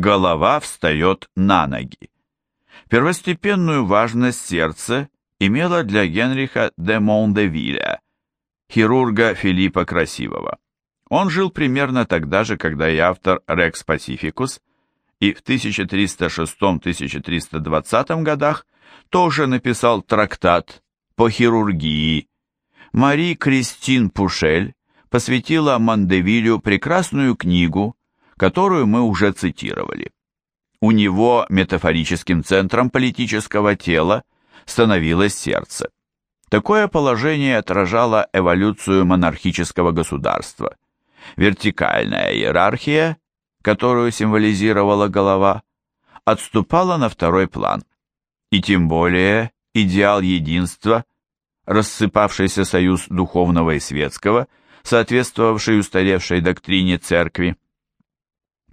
голова встает на ноги. Первостепенную важность сердце имело для Генриха де Мондевиля, хирурга Филиппа Красивого. Он жил примерно тогда же, когда и автор Рекс Пасификус, и в 1306-1320 годах тоже написал трактат по хирургии. Мари Кристин Пушель посвятила Мандевилю прекрасную книгу, которую мы уже цитировали. У него метафорическим центром политического тела становилось сердце. Такое положение отражало эволюцию монархического государства. Вертикальная иерархия, которую символизировала голова, отступала на второй план. И тем более идеал единства, рассыпавшийся союз духовного и светского, соответствовавший устаревшей доктрине церкви.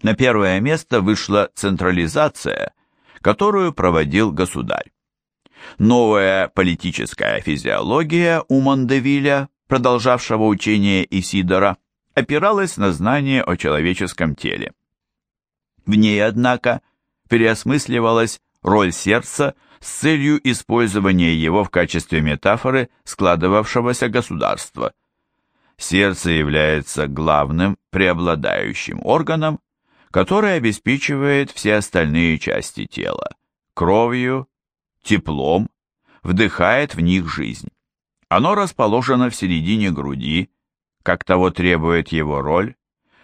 На первое место вышла централизация, которую проводил государь. Новая политическая физиология у Мондевиля, продолжавшего учение Исидора, опиралась на знание о человеческом теле. В ней, однако, переосмысливалась роль сердца с целью использования его в качестве метафоры складывавшегося государства. Сердце является главным преобладающим органом, который обеспечивает все остальные части тела – кровью, теплом, вдыхает в них жизнь. Оно расположено в середине груди, как того требует его роль,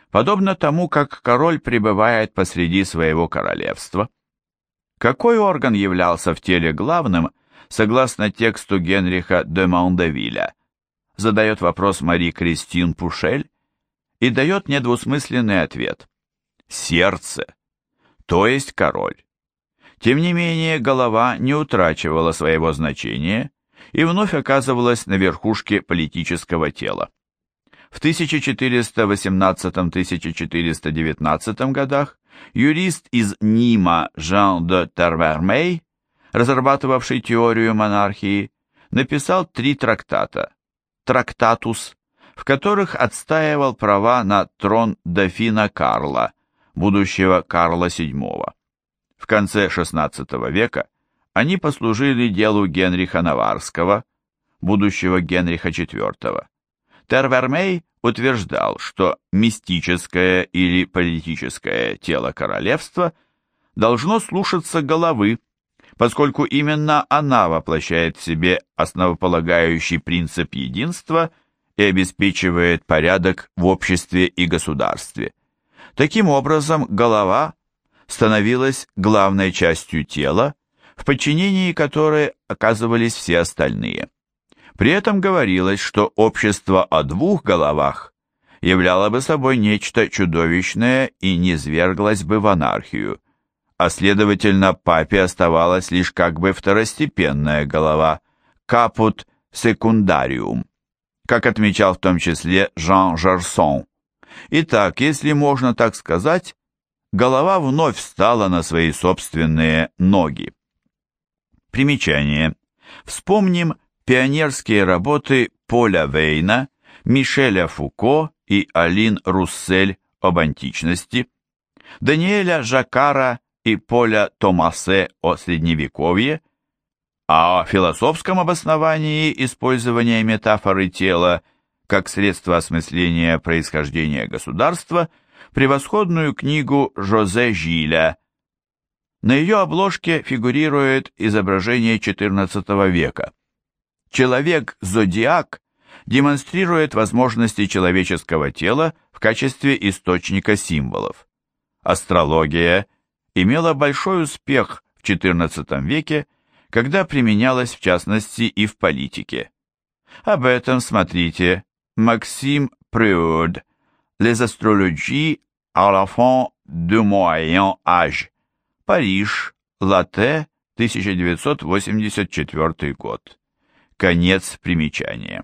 подобно тому, как король пребывает посреди своего королевства. Какой орган являлся в теле главным, согласно тексту Генриха де Мондевиля? Задает вопрос Мари Кристин Пушель и дает недвусмысленный ответ. Сердце, то есть король. Тем не менее, голова не утрачивала своего значения и вновь оказывалась на верхушке политического тела. В 1418-1419 годах юрист из Нима Жан де Тервермей, разрабатывавший теорию монархии, написал три трактата «Трактатус», в которых отстаивал права на трон дофина Карла, будущего Карла VII. В конце XVI века они послужили делу Генриха Наварского, будущего Генриха IV. Тервермей утверждал, что мистическое или политическое тело королевства должно слушаться головы, поскольку именно она воплощает в себе основополагающий принцип единства и обеспечивает порядок в обществе и государстве. Таким образом, голова становилась главной частью тела, в подчинении которой оказывались все остальные. При этом говорилось, что общество о двух головах являло бы собой нечто чудовищное и низверглось бы в анархию, а следовательно папе оставалась лишь как бы второстепенная голова, капут секундариум, как отмечал в том числе Жан Жарсон. Итак, если можно так сказать, голова вновь встала на свои собственные ноги. Примечание. Вспомним пионерские работы Поля Вейна, Мишеля Фуко и Алин Руссель об античности, Даниэля Жакара и Поля Томасе о Средневековье, а о философском обосновании использования метафоры тела как средство осмысления происхождения государства превосходную книгу Жозе Жиля. На ее обложке фигурирует изображение XIV века. Человек-зодиак демонстрирует возможности человеческого тела в качестве источника символов. Астрология имела большой успех в XIV веке, когда применялась в частности и в политике. Об этом смотрите Максим Преуд Les astrologies à la fin du Moyen Âge. Париж, Латте, 1984 год. Конец примечания.